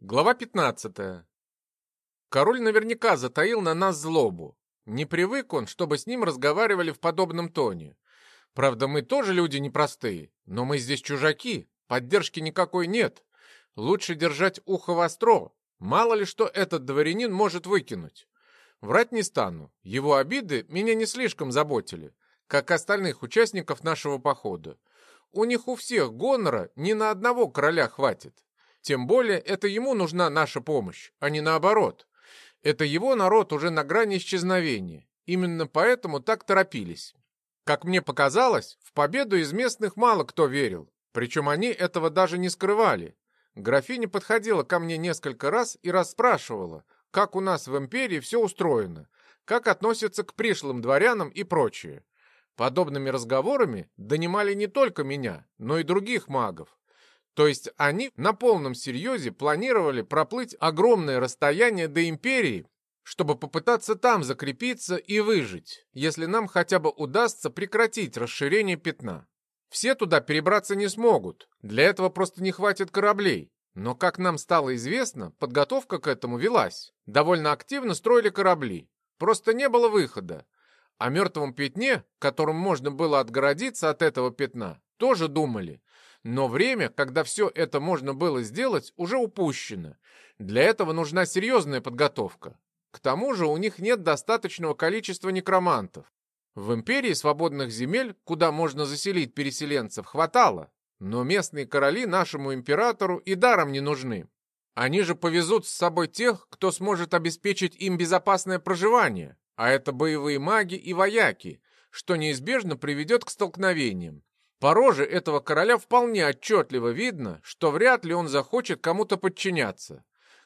Глава 15. Король наверняка затаил на нас злобу. Не привык он, чтобы с ним разговаривали в подобном тоне. Правда, мы тоже люди непростые, но мы здесь чужаки, поддержки никакой нет. Лучше держать ухо востро, мало ли что этот дворянин может выкинуть. Врать не стану, его обиды меня не слишком заботили, как остальных участников нашего похода. У них у всех гонора ни на одного короля хватит. Тем более это ему нужна наша помощь, а не наоборот. Это его народ уже на грани исчезновения. Именно поэтому так торопились. Как мне показалось, в победу из местных мало кто верил. Причем они этого даже не скрывали. Графиня подходила ко мне несколько раз и расспрашивала, как у нас в империи все устроено, как относятся к пришлым дворянам и прочее. Подобными разговорами донимали не только меня, но и других магов. То есть они на полном серьезе планировали проплыть огромное расстояние до империи, чтобы попытаться там закрепиться и выжить, если нам хотя бы удастся прекратить расширение пятна. Все туда перебраться не смогут, для этого просто не хватит кораблей. Но, как нам стало известно, подготовка к этому велась. Довольно активно строили корабли. Просто не было выхода. О мертвом пятне, которым можно было отгородиться от этого пятна, тоже думали. Но время, когда все это можно было сделать, уже упущено. Для этого нужна серьезная подготовка. К тому же у них нет достаточного количества некромантов. В империи свободных земель, куда можно заселить переселенцев, хватало. Но местные короли нашему императору и даром не нужны. Они же повезут с собой тех, кто сможет обеспечить им безопасное проживание. А это боевые маги и вояки, что неизбежно приведет к столкновениям. По роже этого короля вполне отчетливо видно, что вряд ли он захочет кому-то подчиняться.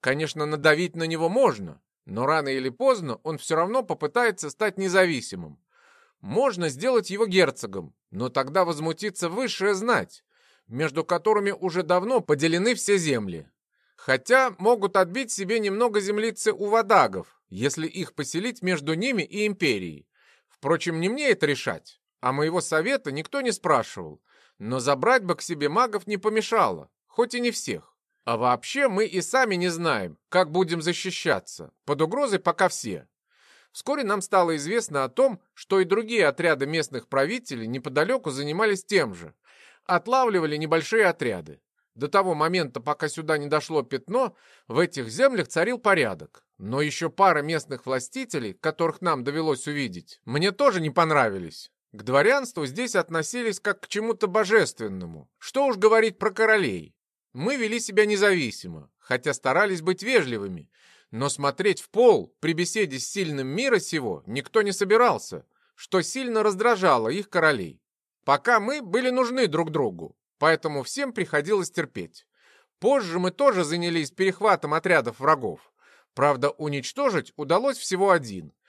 Конечно, надавить на него можно, но рано или поздно он все равно попытается стать независимым. Можно сделать его герцогом, но тогда возмутится высшая знать, между которыми уже давно поделены все земли. Хотя могут отбить себе немного землицы у вадагов, если их поселить между ними и империей. Впрочем, не мне это решать. А моего совета никто не спрашивал. Но забрать бы к себе магов не помешало, хоть и не всех. А вообще мы и сами не знаем, как будем защищаться. Под угрозой пока все. Вскоре нам стало известно о том, что и другие отряды местных правителей неподалеку занимались тем же. Отлавливали небольшие отряды. До того момента, пока сюда не дошло пятно, в этих землях царил порядок. Но еще пара местных властителей, которых нам довелось увидеть, мне тоже не понравились. К дворянству здесь относились как к чему-то божественному. Что уж говорить про королей. Мы вели себя независимо, хотя старались быть вежливыми. Но смотреть в пол при беседе с сильным мира сего никто не собирался, что сильно раздражало их королей. Пока мы были нужны друг другу, поэтому всем приходилось терпеть. Позже мы тоже занялись перехватом отрядов врагов. Правда, уничтожить удалось всего один —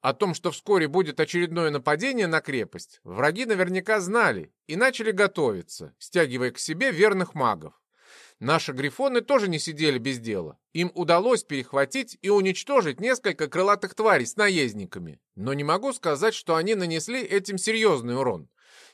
о том, что вскоре будет очередное нападение на крепость, враги наверняка знали и начали готовиться, стягивая к себе верных магов. Наши грифоны тоже не сидели без дела. Им удалось перехватить и уничтожить несколько крылатых тварей с наездниками. Но не могу сказать, что они нанесли этим серьезный урон.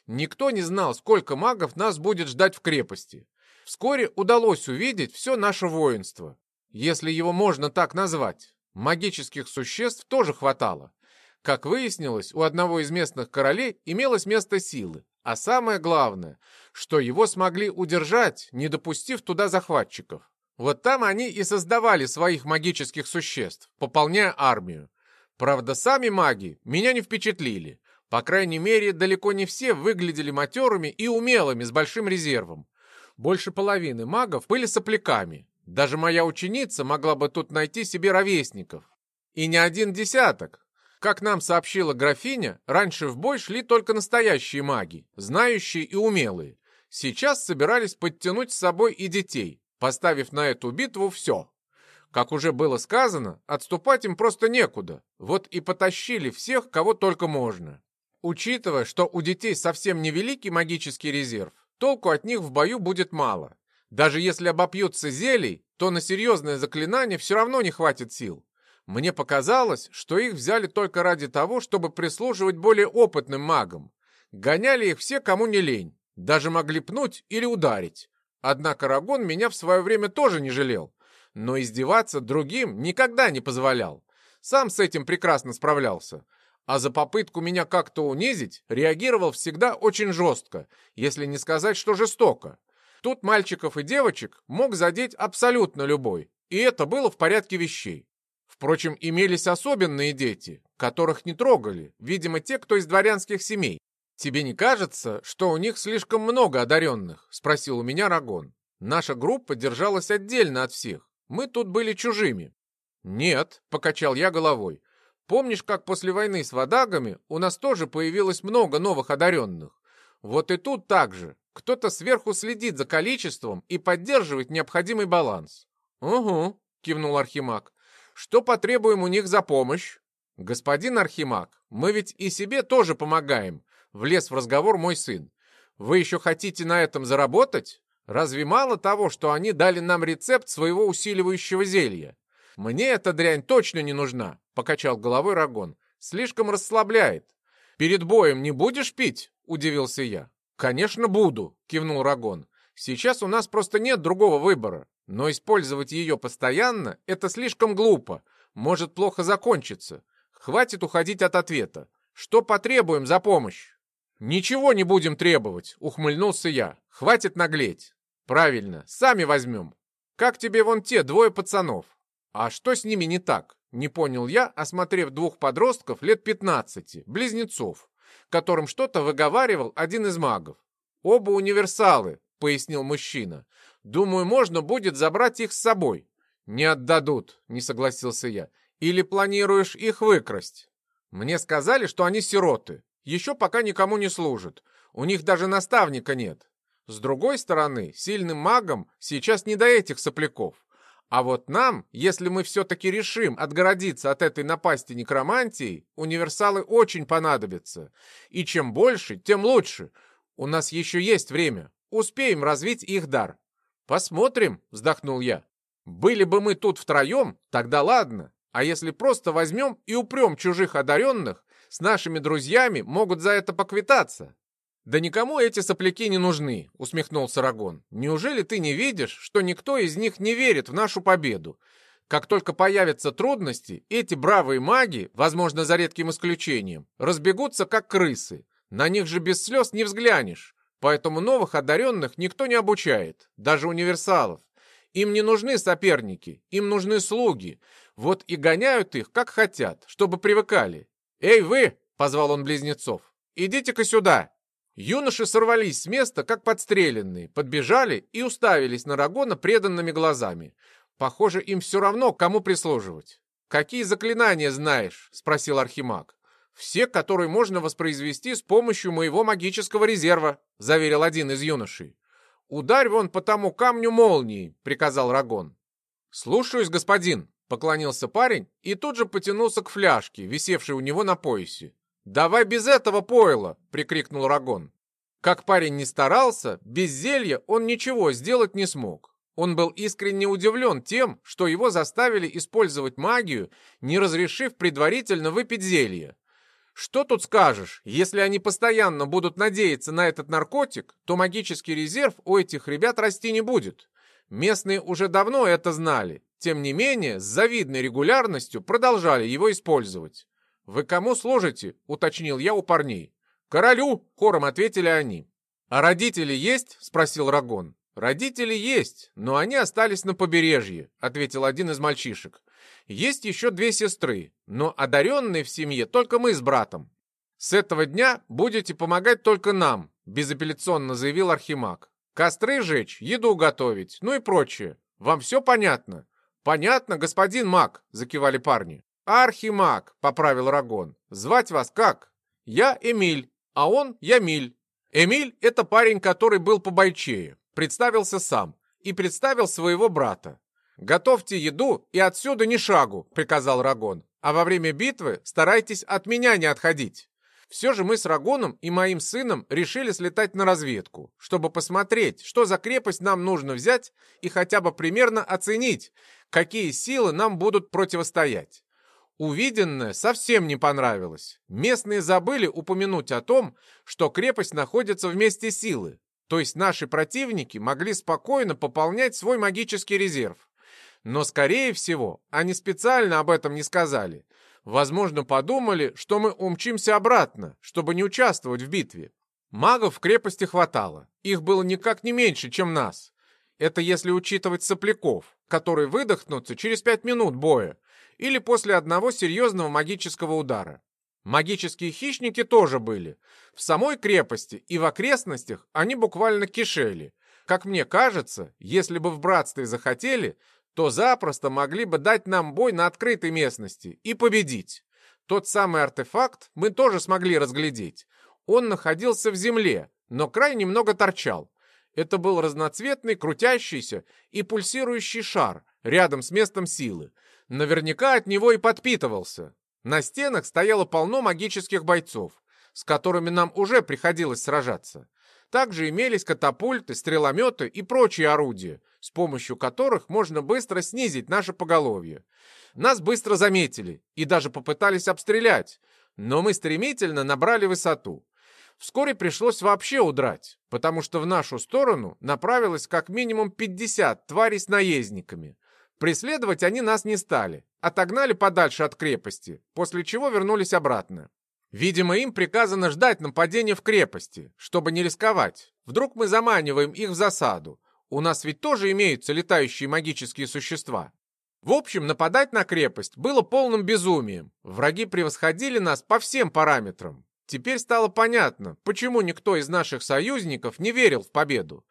Никто не знал, сколько магов нас будет ждать в крепости. Вскоре удалось увидеть все наше воинство, если его можно так назвать. Магических существ тоже хватало. Как выяснилось, у одного из местных королей имелось место силы, а самое главное, что его смогли удержать, не допустив туда захватчиков. Вот там они и создавали своих магических существ, пополняя армию. Правда, сами маги меня не впечатлили. По крайней мере, далеко не все выглядели матерыми и умелыми с большим резервом. Больше половины магов были сопляками. Даже моя ученица могла бы тут найти себе ровесников. И не один десяток, как нам сообщила графиня, раньше в бой шли только настоящие маги, знающие и умелые. Сейчас собирались подтянуть с собой и детей, поставив на эту битву все. Как уже было сказано, отступать им просто некуда. Вот и потащили всех, кого только можно. Учитывая, что у детей совсем невеликий магический резерв, толку от них в бою будет мало. Даже если обопьются зелий, то на серьезное заклинание все равно не хватит сил. Мне показалось, что их взяли только ради того, чтобы прислуживать более опытным магам. Гоняли их все, кому не лень. Даже могли пнуть или ударить. Однако Рагон меня в свое время тоже не жалел. но издеваться другим никогда не позволял. Сам с этим прекрасно справлялся. А за попытку меня как-то унизить реагировал всегда очень жестко, если не сказать, что жестоко. Тут мальчиков и девочек мог задеть абсолютно любой, и это было в порядке вещей. Впрочем, имелись особенные дети, которых не трогали, видимо, те, кто из дворянских семей. «Тебе не кажется, что у них слишком много одаренных?» — спросил у меня Рагон. «Наша группа держалась отдельно от всех. Мы тут были чужими». «Нет», — покачал я головой. «Помнишь, как после войны с водагами у нас тоже появилось много новых одаренных? Вот и тут так же. Кто-то сверху следит за количеством и поддерживает необходимый баланс». «Угу», — кивнул Архимаг. «Что потребуем у них за помощь?» «Господин Архимаг, мы ведь и себе тоже помогаем», — влез в разговор мой сын. «Вы еще хотите на этом заработать? Разве мало того, что они дали нам рецепт своего усиливающего зелья?» «Мне эта дрянь точно не нужна», — покачал головой Рагон. «Слишком расслабляет». «Перед боем не будешь пить?» — удивился я. «Конечно буду», — кивнул Рагон. «Сейчас у нас просто нет другого выбора. Но использовать ее постоянно — это слишком глупо. Может плохо закончиться. Хватит уходить от ответа. Что потребуем за помощь? Ничего не будем требовать, ухмыльнулся я. Хватит наглеть. Правильно, сами возьмем. Как тебе вон те двое пацанов? А что с ними не так? Не понял я, осмотрев двух подростков лет пятнадцати, близнецов, которым что-то выговаривал один из магов. Оба универсалы, пояснил мужчина. Думаю, можно будет забрать их с собой. Не отдадут, не согласился я. Или планируешь их выкрасть? Мне сказали, что они сироты. Еще пока никому не служат. У них даже наставника нет. С другой стороны, сильным магам сейчас не до этих сопляков. А вот нам, если мы все-таки решим отгородиться от этой напасти некромантии, универсалы очень понадобятся. И чем больше, тем лучше. У нас еще есть время. Успеем развить их дар. Посмотрим, вздохнул я. Были бы мы тут втроем, тогда ладно. А если просто возьмем и упрем чужих одаренных, с нашими друзьями могут за это поквитаться. Да никому эти сопляки не нужны, усмехнулся Рагон. Неужели ты не видишь, что никто из них не верит в нашу победу? Как только появятся трудности, эти бравые маги, возможно, за редким исключением, разбегутся как крысы. На них же без слез не взглянешь. Поэтому новых одаренных никто не обучает, даже универсалов. Им не нужны соперники, им нужны слуги. Вот и гоняют их, как хотят, чтобы привыкали. «Эй, вы!» — позвал он близнецов. «Идите-ка сюда!» Юноши сорвались с места, как подстреленные, подбежали и уставились на Рагона преданными глазами. Похоже, им все равно, кому прислуживать. «Какие заклинания знаешь?» — спросил Архимаг. «Все, которые можно воспроизвести с помощью моего магического резерва», — заверил один из юношей. «Ударь вон по тому камню молнией», — приказал Рагон. «Слушаюсь, господин», — поклонился парень и тут же потянулся к фляжке, висевшей у него на поясе. «Давай без этого пойла!» — прикрикнул Рагон. Как парень не старался, без зелья он ничего сделать не смог. Он был искренне удивлен тем, что его заставили использовать магию, не разрешив предварительно выпить зелье. Что тут скажешь? Если они постоянно будут надеяться на этот наркотик, то магический резерв у этих ребят расти не будет. Местные уже давно это знали. Тем не менее, с завидной регулярностью продолжали его использовать. «Вы кому служите?» — уточнил я у парней. «Королю!» — хором ответили они. «А родители есть?» — спросил Рагон. «Родители есть, но они остались на побережье», — ответил один из мальчишек. Есть еще две сестры, но одаренные в семье только мы с братом. С этого дня будете помогать только нам, безапелляционно заявил Архимаг. Костры жечь, еду готовить, ну и прочее. Вам все понятно? Понятно, господин маг, закивали парни. Архимаг, поправил Рагон. Звать вас как? Я Эмиль, а он Ямиль. Эмиль — это парень, который был по бойчее. Представился сам и представил своего брата. «Готовьте еду и отсюда ни шагу», — приказал Рагон. «А во время битвы старайтесь от меня не отходить». Все же мы с Рагоном и моим сыном решили слетать на разведку, чтобы посмотреть, что за крепость нам нужно взять и хотя бы примерно оценить, какие силы нам будут противостоять. Увиденное совсем не понравилось. Местные забыли упомянуть о том, что крепость находится в месте силы, то есть наши противники могли спокойно пополнять свой магический резерв. Но, скорее всего, они специально об этом не сказали. Возможно, подумали, что мы умчимся обратно, чтобы не участвовать в битве. Магов в крепости хватало. Их было никак не меньше, чем нас. Это если учитывать сопляков, которые выдохнутся через пять минут боя или после одного серьезного магического удара. Магические хищники тоже были. В самой крепости и в окрестностях они буквально кишели. Как мне кажется, если бы в братстве захотели, то запросто могли бы дать нам бой на открытой местности и победить. Тот самый артефакт мы тоже смогли разглядеть. Он находился в земле, но край немного торчал. Это был разноцветный, крутящийся и пульсирующий шар рядом с местом силы. Наверняка от него и подпитывался. На стенах стояло полно магических бойцов, с которыми нам уже приходилось сражаться. Также имелись катапульты, стрелометы и прочие орудия, с помощью которых можно быстро снизить наше поголовье. Нас быстро заметили и даже попытались обстрелять, но мы стремительно набрали высоту. Вскоре пришлось вообще удрать, потому что в нашу сторону направилось как минимум 50 тварей с наездниками. Преследовать они нас не стали, отогнали подальше от крепости, после чего вернулись обратно. Видимо, им приказано ждать нападения в крепости, чтобы не рисковать. Вдруг мы заманиваем их в засаду. У нас ведь тоже имеются летающие магические существа. В общем, нападать на крепость было полным безумием. Враги превосходили нас по всем параметрам. Теперь стало понятно, почему никто из наших союзников не верил в победу.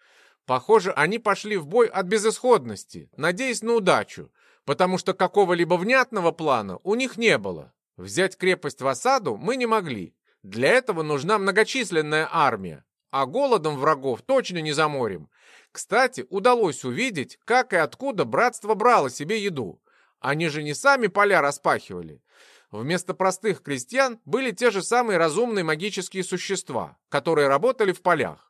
Похоже, они пошли в бой от безысходности, надеясь на удачу, потому что какого-либо внятного плана у них не было. Взять крепость в осаду мы не могли. Для этого нужна многочисленная армия, а голодом врагов точно не заморим. Кстати, удалось увидеть, как и откуда братство брало себе еду. Они же не сами поля распахивали. Вместо простых крестьян были те же самые разумные магические существа, которые работали в полях.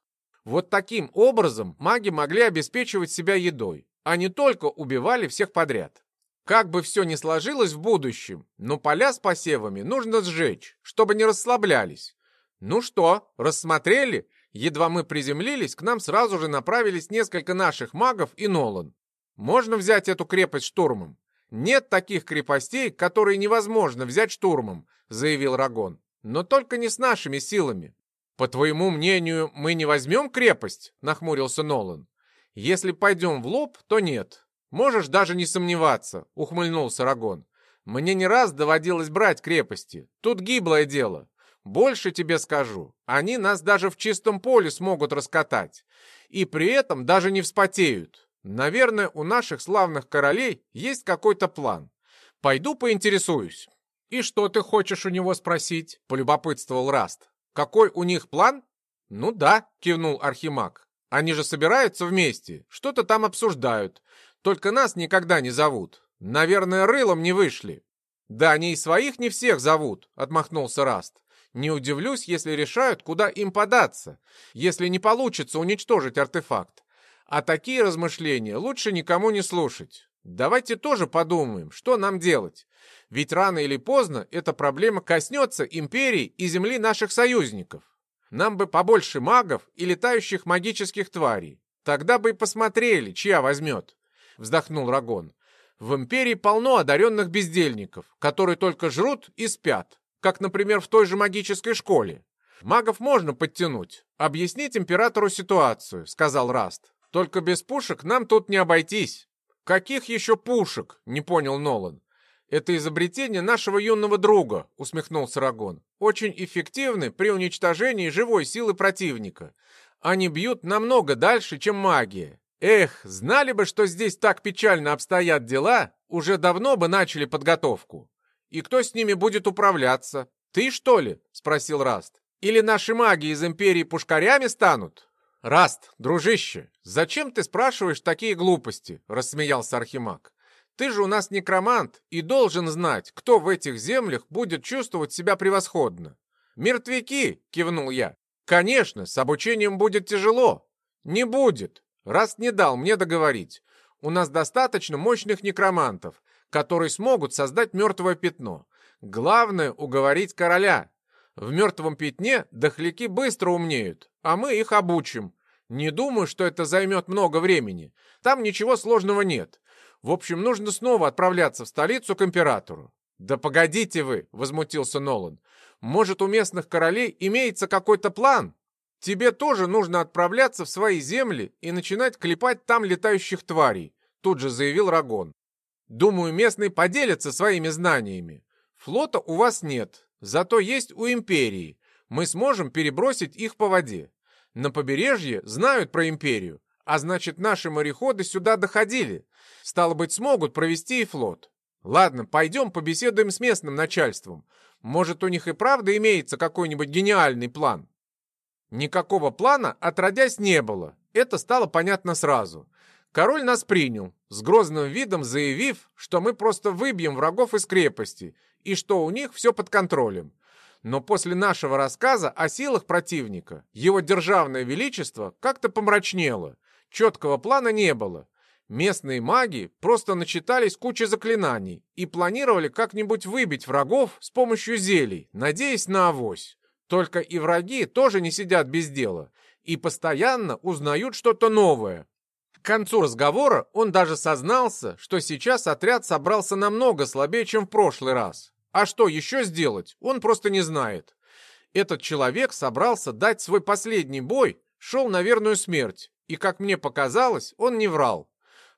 Вот таким образом маги могли обеспечивать себя едой, а не только убивали всех подряд. Как бы все ни сложилось в будущем, но поля с посевами нужно сжечь, чтобы не расслаблялись. Ну что, рассмотрели? Едва мы приземлились, к нам сразу же направились несколько наших магов и Нолан. Можно взять эту крепость штурмом? Нет таких крепостей, которые невозможно взять штурмом, заявил Рагон. Но только не с нашими силами. По твоему мнению, мы не возьмем крепость? Нахмурился Нолан. Если пойдем в лоб, то нет. «Можешь даже не сомневаться», — ухмыльнулся Рагон. «Мне не раз доводилось брать крепости. Тут гиблое дело. Больше тебе скажу, они нас даже в чистом поле смогут раскатать. И при этом даже не вспотеют. Наверное, у наших славных королей есть какой-то план. Пойду поинтересуюсь». «И что ты хочешь у него спросить?» — полюбопытствовал Раст. «Какой у них план?» «Ну да», — кивнул Архимаг. «Они же собираются вместе, что-то там обсуждают. Только нас никогда не зовут. Наверное, рылом не вышли. Да они и своих не всех зовут, отмахнулся Раст. Не удивлюсь, если решают, куда им податься, если не получится уничтожить артефакт. А такие размышления лучше никому не слушать. Давайте тоже подумаем, что нам делать. Ведь рано или поздно эта проблема коснется империи и земли наших союзников. Нам бы побольше магов и летающих магических тварей. Тогда бы и посмотрели, чья возьмет вздохнул Рагон. В империи полно одаренных бездельников, которые только жрут и спят, как, например, в той же магической школе. Магов можно подтянуть, объяснить императору ситуацию, сказал Раст. Только без пушек нам тут не обойтись. Каких еще пушек? Не понял Нолан. Это изобретение нашего юного друга, усмехнулся Рагон. Очень эффективны при уничтожении живой силы противника. Они бьют намного дальше, чем магия. Эх, знали бы, что здесь так печально обстоят дела, уже давно бы начали подготовку. И кто с ними будет управляться? Ты, что ли? Спросил Раст. Или наши маги из Империи пушкарями станут? Раст, дружище, зачем ты спрашиваешь такие глупости? Рассмеялся Архимаг. Ты же у нас некромант и должен знать, кто в этих землях будет чувствовать себя превосходно. Мертвяки, кивнул я. Конечно, с обучением будет тяжело. Не будет. Раз не дал мне договорить, у нас достаточно мощных некромантов, которые смогут создать мертвое пятно. Главное — уговорить короля. В мертвом пятне дохляки быстро умнеют, а мы их обучим. Не думаю, что это займет много времени. Там ничего сложного нет. В общем, нужно снова отправляться в столицу к императору. «Да погодите вы!» — возмутился Нолан. «Может, у местных королей имеется какой-то план? Тебе тоже нужно отправляться в свои земли и начинать клепать там летающих тварей», — тут же заявил Рагон. «Думаю, местные поделятся своими знаниями. Флота у вас нет, зато есть у Империи. Мы сможем перебросить их по воде. На побережье знают про Империю, а значит, наши мореходы сюда доходили. Стало быть, смогут провести и флот. Ладно, пойдем побеседуем с местным начальством. Может, у них и правда имеется какой-нибудь гениальный план? Никакого плана отродясь не было. Это стало понятно сразу. Король нас принял, с грозным видом заявив, что мы просто выбьем врагов из крепости и что у них все под контролем. Но после нашего рассказа о силах противника его державное величество как-то помрачнело. Четкого плана не было. Местные маги просто начитались кучи заклинаний и планировали как-нибудь выбить врагов с помощью зелий, надеясь на авось. Только и враги тоже не сидят без дела и постоянно узнают что-то новое. К концу разговора он даже сознался, что сейчас отряд собрался намного слабее, чем в прошлый раз. А что еще сделать, он просто не знает. Этот человек собрался дать свой последний бой, шел на верную смерть, и, как мне показалось, он не врал.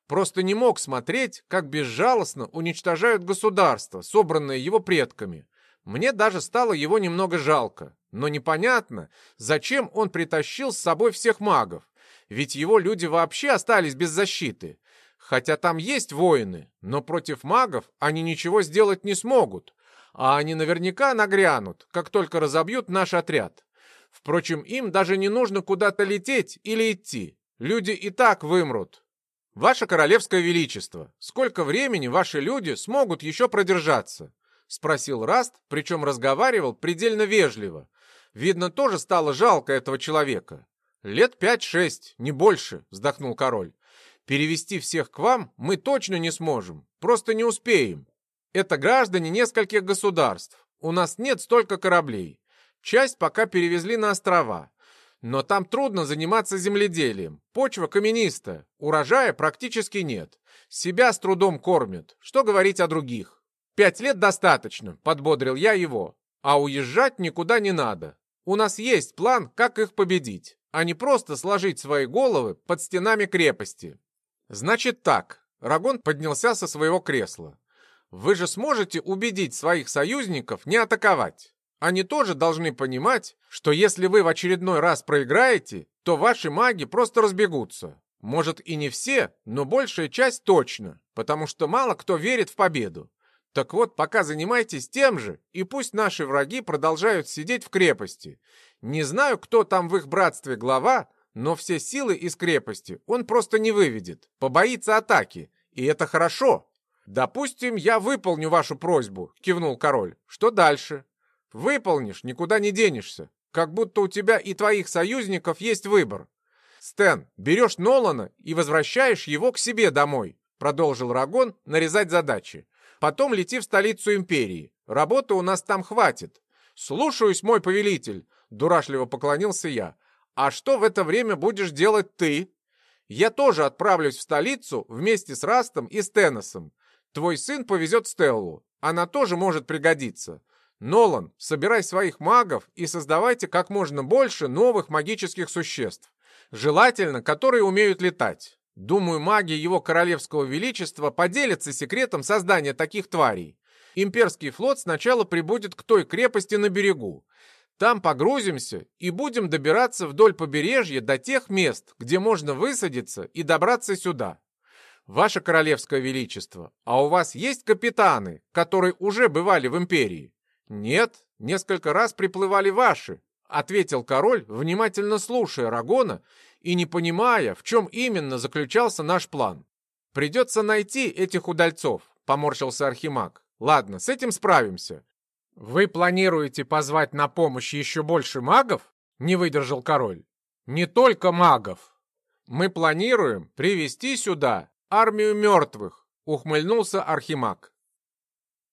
Просто не мог смотреть, как безжалостно уничтожают государство, собранное его предками. Мне даже стало его немного жалко. Но непонятно, зачем он притащил с собой всех магов. Ведь его люди вообще остались без защиты. Хотя там есть воины, но против магов они ничего сделать не смогут. А они наверняка нагрянут, как только разобьют наш отряд. Впрочем, им даже не нужно куда-то лететь или идти. Люди и так вымрут, «Ваше Королевское Величество, сколько времени ваши люди смогут еще продержаться?» — спросил Раст, причем разговаривал предельно вежливо. Видно, тоже стало жалко этого человека. «Лет пять-шесть, не больше», — вздохнул король. «Перевести всех к вам мы точно не сможем, просто не успеем. Это граждане нескольких государств. У нас нет столько кораблей. Часть пока перевезли на острова. Но там трудно заниматься земледелием. Почва каменистая, урожая практически нет. Себя с трудом кормят. Что говорить о других? Пять лет достаточно, подбодрил я его. А уезжать никуда не надо. У нас есть план, как их победить, а не просто сложить свои головы под стенами крепости. Значит так, Рагон поднялся со своего кресла. Вы же сможете убедить своих союзников не атаковать. Они тоже должны понимать, что если вы в очередной раз проиграете, то ваши маги просто разбегутся. Может и не все, но большая часть точно, потому что мало кто верит в победу. Так вот, пока занимайтесь тем же, и пусть наши враги продолжают сидеть в крепости. Не знаю, кто там в их братстве глава, но все силы из крепости он просто не выведет, побоится атаки, и это хорошо. «Допустим, я выполню вашу просьбу», — кивнул король. «Что дальше?» Выполнишь, никуда не денешься. Как будто у тебя и твоих союзников есть выбор. Стэн, берешь Нолана и возвращаешь его к себе домой, продолжил Рагон нарезать задачи. Потом лети в столицу империи. Работы у нас там хватит. Слушаюсь, мой повелитель, дурашливо поклонился я. А что в это время будешь делать ты? Я тоже отправлюсь в столицу вместе с Растом и Стеносом. Твой сын повезет Стеллу. Она тоже может пригодиться. Нолан, собирай своих магов и создавайте как можно больше новых магических существ. Желательно, которые умеют летать. Думаю, маги его королевского величества поделятся секретом создания таких тварей. Имперский флот сначала прибудет к той крепости на берегу. Там погрузимся и будем добираться вдоль побережья до тех мест, где можно высадиться и добраться сюда. Ваше королевское величество, а у вас есть капитаны, которые уже бывали в империи? «Нет, несколько раз приплывали ваши», — ответил король, внимательно слушая Рагона и не понимая, в чем именно заключался наш план. «Придется найти этих удальцов», — поморщился Архимаг. «Ладно, с этим справимся». «Вы планируете позвать на помощь еще больше магов?» — не выдержал король. «Не только магов. Мы планируем привести сюда армию мертвых», — ухмыльнулся Архимаг.